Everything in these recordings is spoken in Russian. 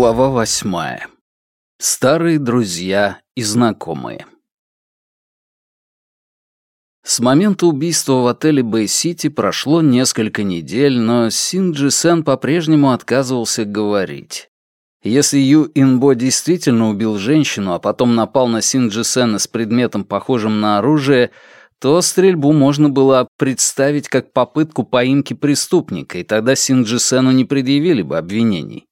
Глава восьмая. Старые друзья и знакомые. С момента убийства в отеле Бэй-Сити прошло несколько недель, но Синджи Сен по-прежнему отказывался говорить. Если Ю Инбо действительно убил женщину, а потом напал на Синджи Сена с предметом, похожим на оружие, то стрельбу можно было представить как попытку поимки преступника, и тогда Синджи Сену не предъявили бы обвинений.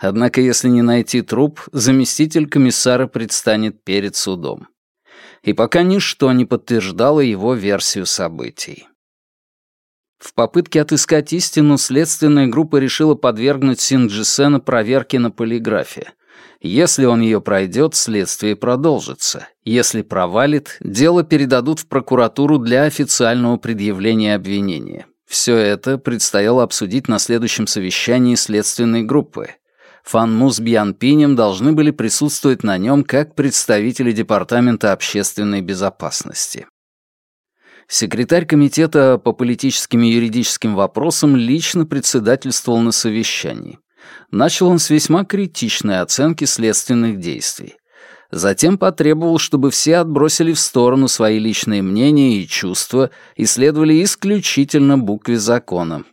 Однако, если не найти труп, заместитель комиссара предстанет перед судом. И пока ничто не подтверждало его версию событий. В попытке отыскать истину следственная группа решила подвергнуть Синджисена проверке на полиграфе. Если он ее пройдет, следствие продолжится. Если провалит, дело передадут в прокуратуру для официального предъявления обвинения. Все это предстояло обсудить на следующем совещании следственной группы. Фанму с Бьянпинем должны были присутствовать на нем как представители Департамента общественной безопасности. Секретарь комитета по политическим и юридическим вопросам лично председательствовал на совещании. Начал он с весьма критичной оценки следственных действий. Затем потребовал, чтобы все отбросили в сторону свои личные мнения и чувства и следовали исключительно букве закона,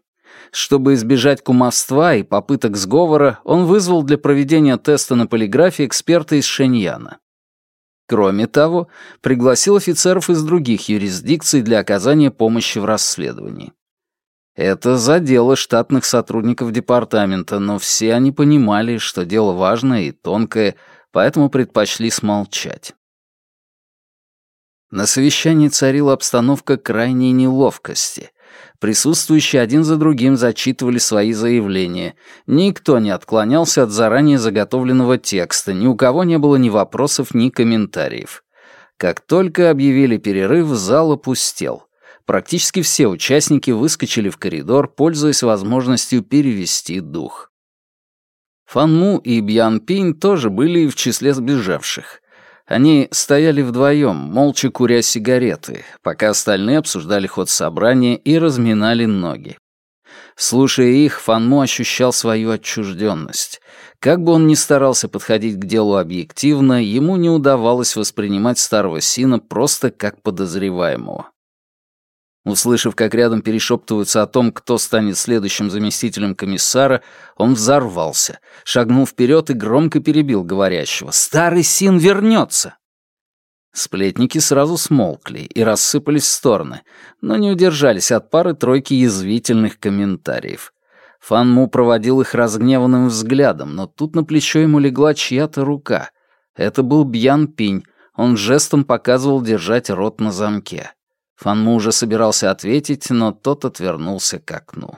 чтобы избежать кумовства и попыток сговора, он вызвал для проведения теста на полиграфе эксперта из Шеньяна. Кроме того, пригласил офицеров из других юрисдикций для оказания помощи в расследовании. Это задело штатных сотрудников департамента, но все они понимали, что дело важное и тонкое, поэтому предпочли смолчать. На совещании царила обстановка крайней неловкости. Присутствующие один за другим зачитывали свои заявления. Никто не отклонялся от заранее заготовленного текста, ни у кого не было ни вопросов, ни комментариев. Как только объявили перерыв, зал опустел. Практически все участники выскочили в коридор, пользуясь возможностью перевести дух. Фанму и Бьян Пинь тоже были в числе сбежавших. Они стояли вдвоем, молча куря сигареты, пока остальные обсуждали ход собрания и разминали ноги. Слушая их, Фанму ощущал свою отчужденность. Как бы он ни старался подходить к делу объективно, ему не удавалось воспринимать старого Сина просто как подозреваемого. Услышав, как рядом перешептываются о том, кто станет следующим заместителем комиссара, он взорвался, шагнул вперед и громко перебил говорящего. «Старый Син вернется!» Сплетники сразу смолкли и рассыпались в стороны, но не удержались от пары-тройки язвительных комментариев. Фан Му проводил их разгневанным взглядом, но тут на плечо ему легла чья-то рука. Это был Бьян Пинь, он жестом показывал держать рот на замке. Фанму уже собирался ответить, но тот отвернулся к окну.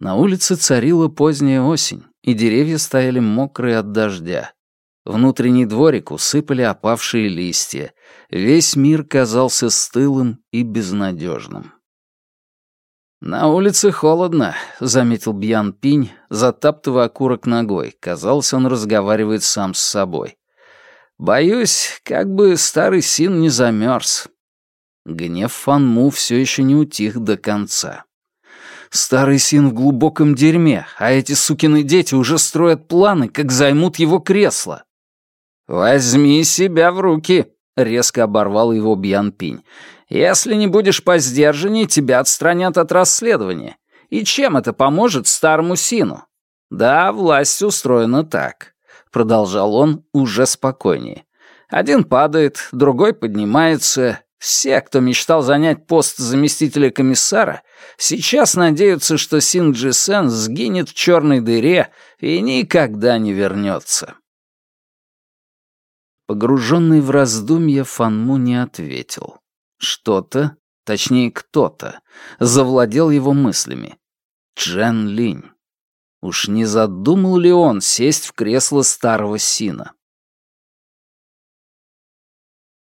На улице царила поздняя осень, и деревья стояли мокрые от дождя. Внутренний дворик усыпали опавшие листья. Весь мир казался стылым и безнадежным. «На улице холодно», — заметил Бьян Пинь, затаптывая окурок ногой. Казалось, он разговаривает сам с собой. «Боюсь, как бы старый Син не замерз. Гнев Фанму все еще не утих до конца. Старый Син в глубоком дерьме, а эти сукины дети уже строят планы, как займут его кресло. «Возьми себя в руки», — резко оборвал его Бьян Пинь. «Если не будешь по сдержанней, тебя отстранят от расследования. И чем это поможет старому Сину?» «Да, власть устроена так», — продолжал он уже спокойнее. «Один падает, другой поднимается, все, кто мечтал занять пост заместителя комиссара, сейчас надеются, что Синджи Сен сгинет в черной дыре и никогда не вернется. Погруженный в раздумья, Фанму не ответил. Что-то, точнее кто-то, завладел его мыслями. Джен Линь. Уж не задумал ли он сесть в кресло старого Сина?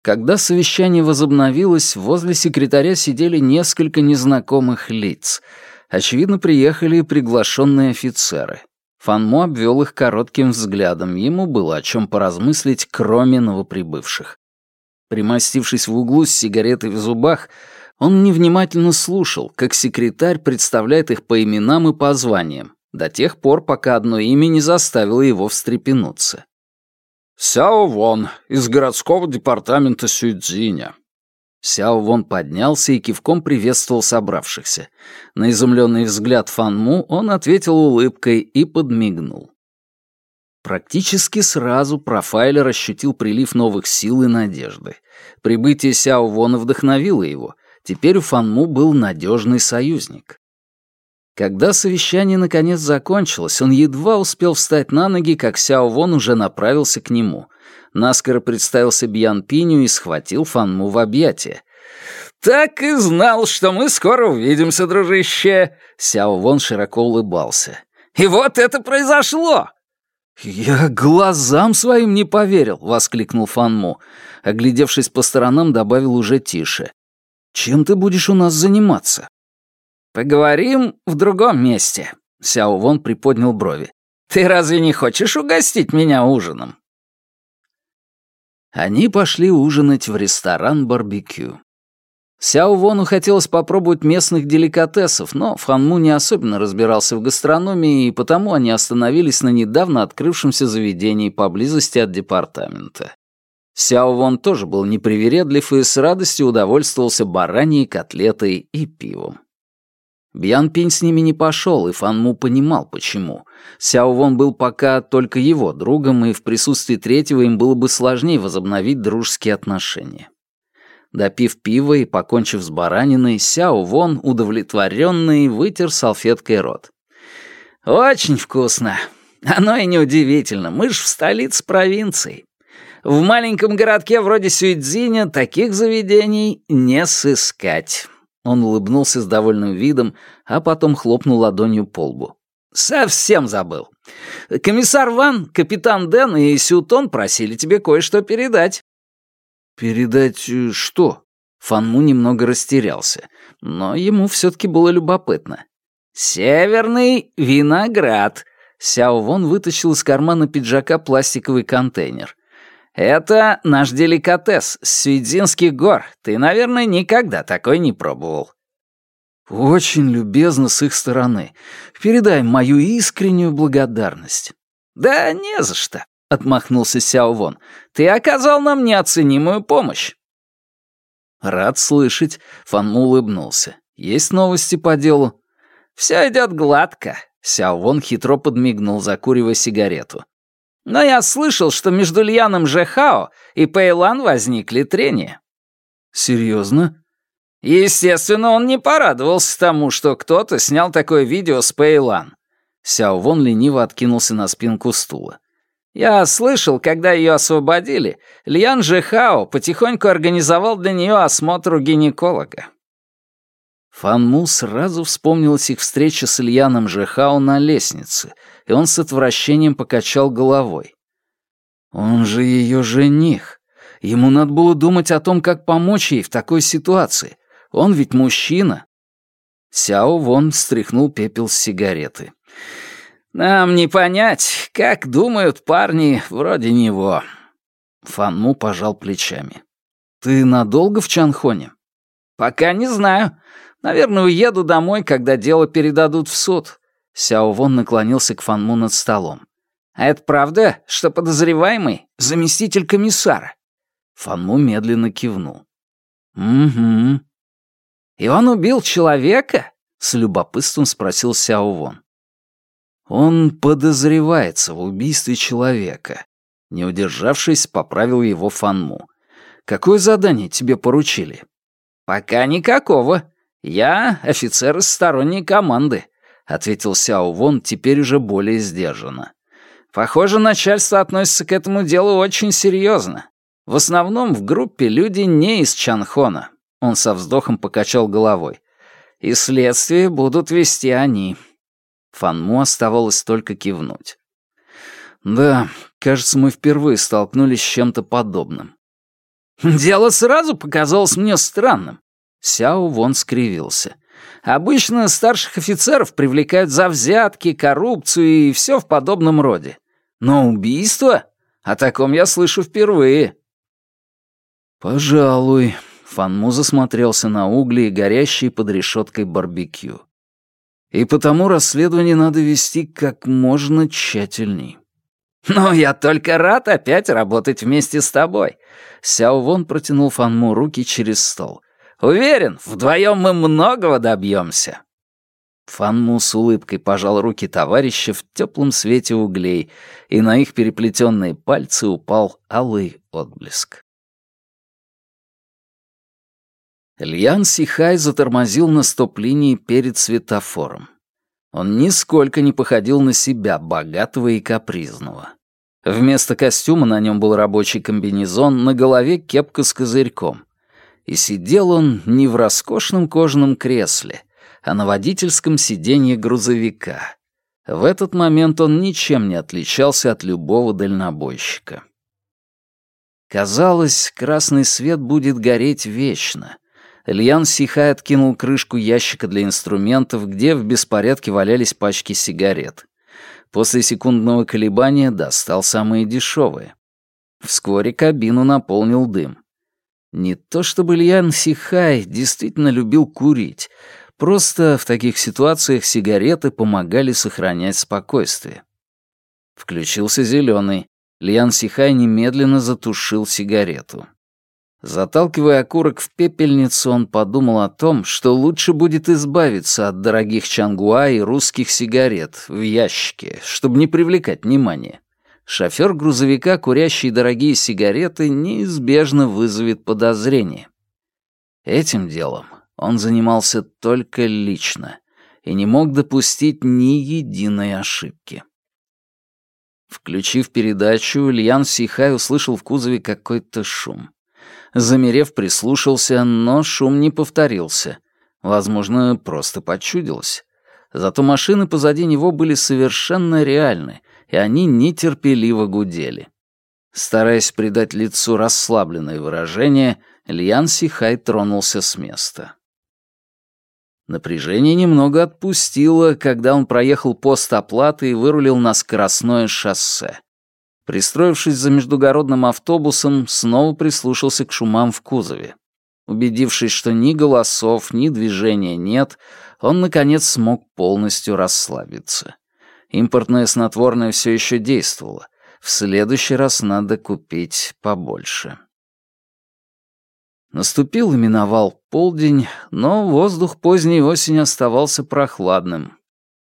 Когда совещание возобновилось, возле секретаря сидели несколько незнакомых лиц. Очевидно, приехали приглашенные офицеры. Фанмо обвел их коротким взглядом, ему было о чем поразмыслить, кроме новоприбывших. Примостившись в углу с сигаретой в зубах, он невнимательно слушал, как секретарь представляет их по именам и по званиям, до тех пор, пока одно имя не заставило его встрепенуться. «Сяо Вон из городского департамента Сюйцзиня». Сяо Вон поднялся и кивком приветствовал собравшихся. На изумленный взгляд Фан Му он ответил улыбкой и подмигнул. Практически сразу профайлер ощутил прилив новых сил и надежды. Прибытие Сяо Вона вдохновило его. Теперь у Фан Му был надежный союзник. Когда совещание наконец закончилось, он едва успел встать на ноги, как Сяо Вон уже направился к нему. Наскоро представился Бьян Пиню и схватил Фанму в объятия. «Так и знал, что мы скоро увидимся, дружище!» Сяо Вон широко улыбался. «И вот это произошло!» «Я глазам своим не поверил!» — воскликнул Фанму. Оглядевшись по сторонам, добавил уже тише. «Чем ты будешь у нас заниматься?» «Поговорим в другом месте», — Сяо Вон приподнял брови. «Ты разве не хочешь угостить меня ужином?» Они пошли ужинать в ресторан «Барбекю». Сяо Вону хотелось попробовать местных деликатесов, но Фанму не особенно разбирался в гастрономии, и потому они остановились на недавно открывшемся заведении поблизости от департамента. Сяо Вон тоже был непривередлив и с радостью удовольствовался бараньей котлетой и пивом. Бьян Пинь с ними не пошел, и Фан Му понимал, почему. Сяо Вон был пока только его другом, и в присутствии третьего им было бы сложнее возобновить дружеские отношения. Допив пива и покончив с бараниной, Сяо Вон, удовлетворенный, вытер салфеткой рот. «Очень вкусно. Оно и неудивительно, мы ж в столице провинции. В маленьком городке вроде Сюйцзиня таких заведений не сыскать». Он улыбнулся с довольным видом, а потом хлопнул ладонью по лбу. «Совсем забыл. Комиссар Ван, капитан Дэн и Сютон просили тебе кое-что передать». «Передать э, что?» Фанму немного растерялся, но ему все-таки было любопытно. «Северный виноград», Сяо Вон вытащил из кармана пиджака пластиковый контейнер. «Это наш деликатес с Свидзинских гор. Ты, наверное, никогда такой не пробовал». «Очень любезно с их стороны. Передай мою искреннюю благодарность». «Да не за что», — отмахнулся Сяо Вон. «Ты оказал нам неоценимую помощь». «Рад слышать», — Фанму улыбнулся. «Есть новости по делу?» «Все идет гладко», — Сяо Вон хитро подмигнул, закуривая сигарету. Но я слышал, что между Льяном Жехао и Пэйлан возникли трения». «Серьезно?» Естественно, он не порадовался тому, что кто-то снял такое видео с Пэйлан. Сяо Вон лениво откинулся на спинку стула. Я слышал, когда ее освободили, Льян Жехао потихоньку организовал для нее осмотр у гинеколога. Фан Му сразу вспомнилась их встреча с Ильяном Жехао на лестнице, и он с отвращением покачал головой. Он же ее жених. Ему надо было думать о том, как помочь ей в такой ситуации. Он ведь мужчина. Сяо Вон стряхнул пепел с сигареты. «Нам не понять, как думают парни вроде него». Фан Му пожал плечами. «Ты надолго в Чанхоне?» «Пока не знаю. Наверное, уеду домой, когда дело передадут в суд». Сяо Вон наклонился к Фанму над столом. «А это правда, что подозреваемый — заместитель комиссара?» Фанму медленно кивнул. «Угу». «И он убил человека?» — с любопытством спросил Сяо Вон. «Он подозревается в убийстве человека», — не удержавшись, поправил его Фанму. «Какое задание тебе поручили?» «Пока никакого. «Я офицер из сторонней команды», — ответил Сяо Вон теперь уже более сдержанно. «Похоже, начальство относится к этому делу очень серьезно. В основном в группе люди не из Чанхона». Он со вздохом покачал головой. «И следствие будут вести они». Фанму оставалось только кивнуть. «Да, кажется, мы впервые столкнулись с чем-то подобным». «Дело сразу показалось мне странным. Сяо Вон скривился. «Обычно старших офицеров привлекают за взятки, коррупцию и все в подобном роде. Но убийство? О таком я слышу впервые». «Пожалуй», — Фанму засмотрелся на угли, горящие под решеткой барбекю. И потому расследование надо вести как можно тщательней. «Ну, я только рад опять работать вместе с тобой». Сяо Вон протянул Фанму руки через стол. «Уверен, вдвоем мы многого добьемся». Фанму с улыбкой пожал руки товарища в теплом свете углей, и на их переплетенные пальцы упал алый отблеск. Льян Сихай затормозил на стоп-линии перед светофором. Он нисколько не походил на себя, богатого и капризного. Вместо костюма на нем был рабочий комбинезон, на голове кепка с козырьком. И сидел он не в роскошном кожаном кресле, а на водительском сиденье грузовика. В этот момент он ничем не отличался от любого дальнобойщика. Казалось, красный свет будет гореть вечно. Ильян Сихай откинул крышку ящика для инструментов, где в беспорядке валялись пачки сигарет. После секундного колебания достал самые дешевые. Вскоре кабину наполнил дым. Не то чтобы Ильян Сихай действительно любил курить, просто в таких ситуациях сигареты помогали сохранять спокойствие. Включился зеленый. Лиан Сихай немедленно затушил сигарету. Заталкивая окурок в пепельницу, он подумал о том, что лучше будет избавиться от дорогих чангуа и русских сигарет в ящике, чтобы не привлекать внимания. Шофер грузовика, курящий дорогие сигареты, неизбежно вызовет подозрение. Этим делом он занимался только лично и не мог допустить ни единой ошибки. Включив передачу, Льян Сихай услышал в кузове какой-то шум. Замерев, прислушался, но шум не повторился. Возможно, просто почудилось. Зато машины позади него были совершенно реальны, и они нетерпеливо гудели. Стараясь придать лицу расслабленное выражение, Льян Сихай тронулся с места. Напряжение немного отпустило, когда он проехал пост оплаты и вырулил на скоростное шоссе. Пристроившись за междугородным автобусом, снова прислушался к шумам в кузове. Убедившись, что ни голосов, ни движения нет, он, наконец, смог полностью расслабиться. Импортное снотворное все еще действовало. В следующий раз надо купить побольше. Наступил и миновал полдень, но воздух поздней осени оставался прохладным,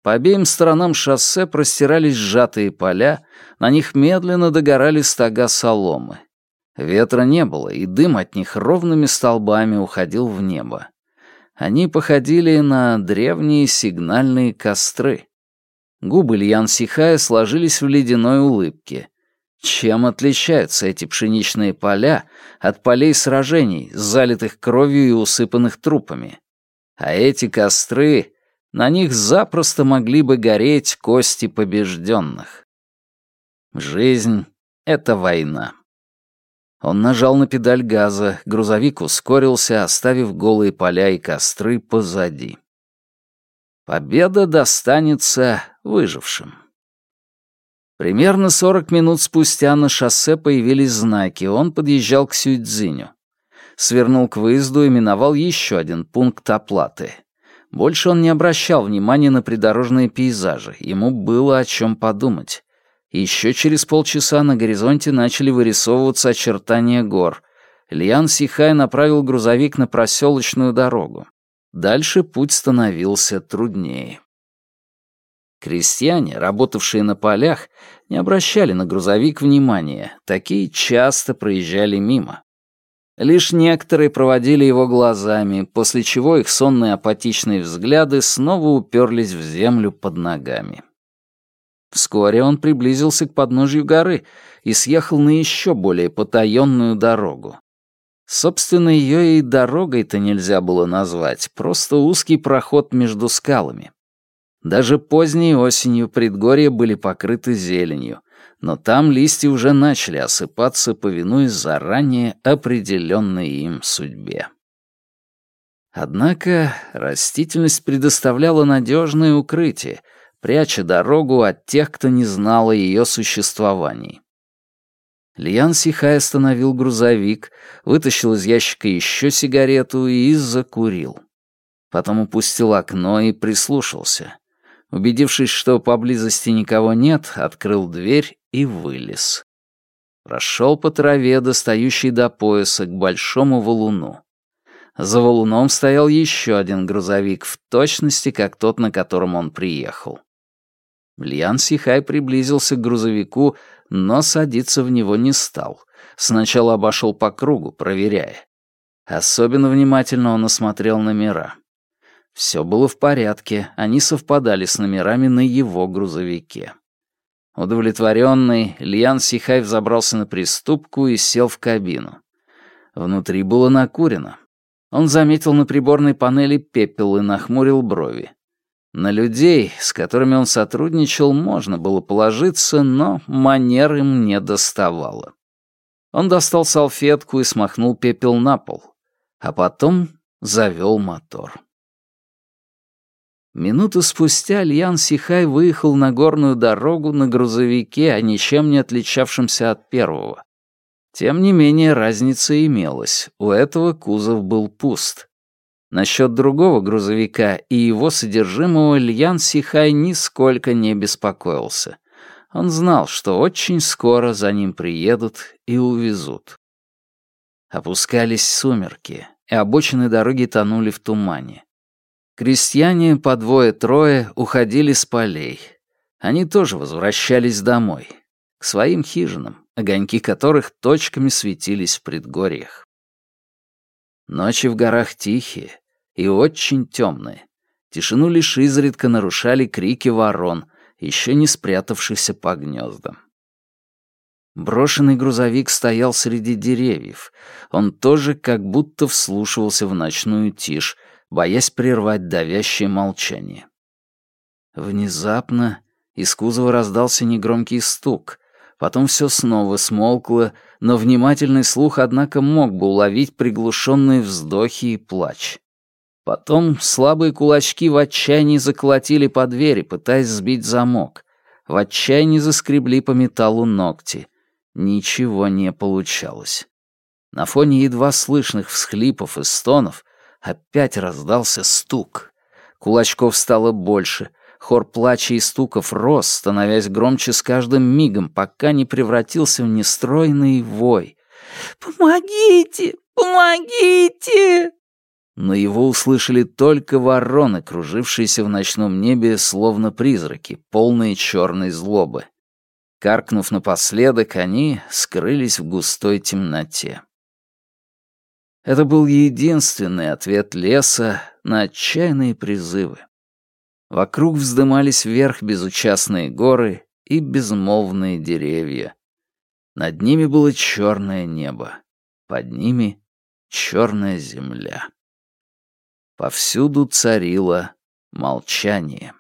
по обеим сторонам шоссе простирались сжатые поля, на них медленно догорали стога соломы. Ветра не было, и дым от них ровными столбами уходил в небо. Они походили на древние сигнальные костры. Губы Льян Сихая сложились в ледяной улыбке. Чем отличаются эти пшеничные поля от полей сражений, залитых кровью и усыпанных трупами? А эти костры на них запросто могли бы гореть кости побежденных. Жизнь — это война. Он нажал на педаль газа, грузовик ускорился, оставив голые поля и костры позади. Победа достанется выжившим. Примерно 40 минут спустя на шоссе появились знаки, он подъезжал к Сюйцзиню. Свернул к выезду и миновал еще один пункт оплаты. Больше он не обращал внимания на придорожные пейзажи, ему было о чем подумать. Еще через полчаса на горизонте начали вырисовываться очертания гор. Лиан Сихай направил грузовик на проселочную дорогу. Дальше путь становился труднее. Крестьяне, работавшие на полях, не обращали на грузовик внимания, такие часто проезжали мимо. Лишь некоторые проводили его глазами, после чего их сонные апатичные взгляды снова уперлись в землю под ногами. Вскоре он приблизился к подножью горы и съехал на еще более потаенную дорогу. Собственно, ее и дорогой-то нельзя было назвать, просто узкий проход между скалами. Даже поздней осенью предгорья были покрыты зеленью, но там листья уже начали осыпаться, повинуясь заранее определенной им судьбе. Однако растительность предоставляла надежное укрытие, пряча дорогу от тех, кто не знал о ее существовании. Льян Сихай остановил грузовик, вытащил из ящика еще сигарету и закурил. Потом упустил окно и прислушался. Убедившись, что поблизости никого нет, открыл дверь и вылез. Прошел по траве, достающей до пояса, к большому валуну. За валуном стоял еще один грузовик, в точности, как тот, на котором он приехал. Льян Сихай приблизился к грузовику, но садиться в него не стал. Сначала обошел по кругу, проверяя. Особенно внимательно он осмотрел номера. Все было в порядке, они совпадали с номерами на его грузовике. Удовлетворенный, Льян Сихай взобрался на приступку и сел в кабину. Внутри было накурено. Он заметил на приборной панели пепел и нахмурил брови. На людей, с которыми он сотрудничал, можно было положиться, но манер им не доставало. Он достал салфетку и смахнул пепел на пол, а потом завел мотор. Минуту спустя Льян Сихай выехал на горную дорогу на грузовике, а ничем не отличавшемся от первого. Тем не менее, разница имелась. У этого кузов был пуст. Насчет другого грузовика и его содержимого Льян Сихай нисколько не беспокоился. Он знал, что очень скоро за ним приедут и увезут. Опускались сумерки, и обочины дороги тонули в тумане. Крестьяне по двое-трое уходили с полей. Они тоже возвращались домой, к своим хижинам, огоньки которых точками светились в предгорьях. Ночи в горах тихие и очень темные. Тишину лишь изредка нарушали крики ворон, еще не спрятавшихся по гнездам. Брошенный грузовик стоял среди деревьев. Он тоже как будто вслушивался в ночную тишь, боясь прервать давящее молчание. Внезапно из кузова раздался негромкий стук. Потом все снова смолкло, но внимательный слух, однако, мог бы уловить приглушенные вздохи и плач. Потом слабые кулачки в отчаянии заколотили по двери, пытаясь сбить замок. В отчаянии заскребли по металлу ногти. Ничего не получалось. На фоне едва слышных всхлипов и стонов Опять раздался стук. Кулачков стало больше. Хор плача и стуков рос, становясь громче с каждым мигом, пока не превратился в нестройный вой. «Помогите! Помогите!» Но его услышали только вороны, кружившиеся в ночном небе, словно призраки, полные черной злобы. Каркнув напоследок, они скрылись в густой темноте. Это был единственный ответ леса на отчаянные призывы. Вокруг вздымались вверх безучастные горы и безмолвные деревья. Над ними было черное небо, под ними черная земля. Повсюду царило молчание.